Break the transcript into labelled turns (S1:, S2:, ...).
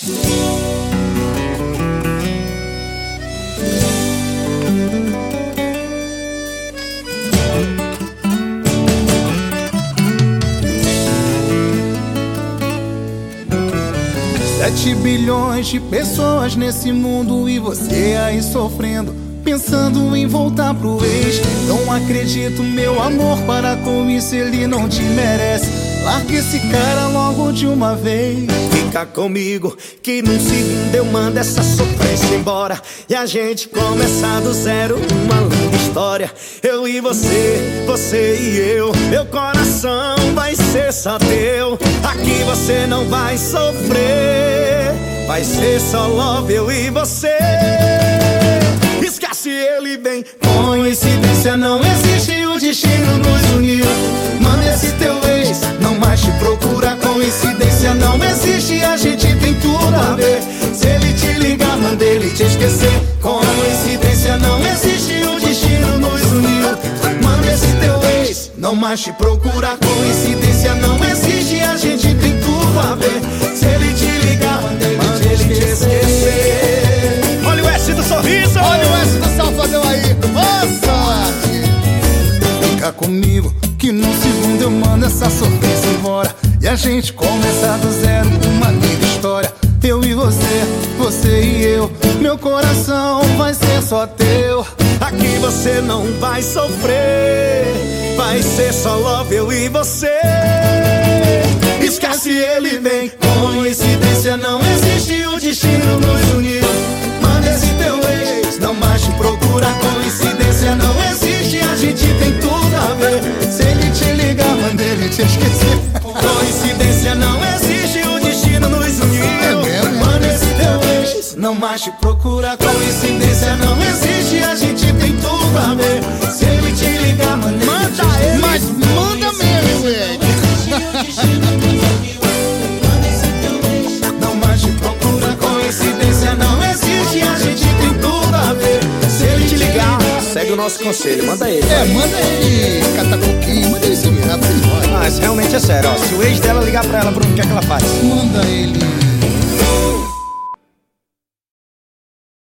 S1: Sete bilhões de pessoas nesse mundo e você aí sofrendo, pensando em voltar pro ex. Não acredito, meu amor, para com isso ele não te merece. Larga esse cara logo de uma vez.
S2: Fica comigo, que num segundo eu mando essa sofrência embora. E a gente começa do zero, uma linda história. Eu e você, você e eu. Meu coração vai ser só teu. Aqui você não vai sofrer. Vai ser só love, eu e você. Esquece ele bem.
S1: Coincidência não existe, o destino nos uniu. Não mais te procura. Coincidência não existe, a gente tem tudo a ver. Se ele te ligar, manda ele te esquecer.
S2: Olha o S do sorriso!
S3: Olha o S do Salvador aí. Nossa!
S1: Fica comigo, que no segundo eu mando essa sorriso embora. E a gente começa do zero, uma linda história. Eu e você, você e eu. Meu coração vai ser só teu.
S2: Aqui você não vai sofrer. Vai ser só love, eu e você.
S1: Esquece ele bem. Coincidência não existe, o destino nos uniu. Manda esse teu ex, não mais te procura. Coincidência não existe, a gente tem tudo a ver. Se ele te ligar, manda ele te esquecer. Coincidência não existe, o destino nos uniu.
S3: É mesmo?
S1: Manda esse teu ex, não mais te procura. Coincidência não existe,
S2: nosso conselho, manda ele.
S3: É, manda ele catar coquinho, manda ele se virar pra ele embora.
S2: Mas realmente é sério, ó. Se o ex dela ligar pra ela, Bruno, o que é que ela faz?
S3: Manda ele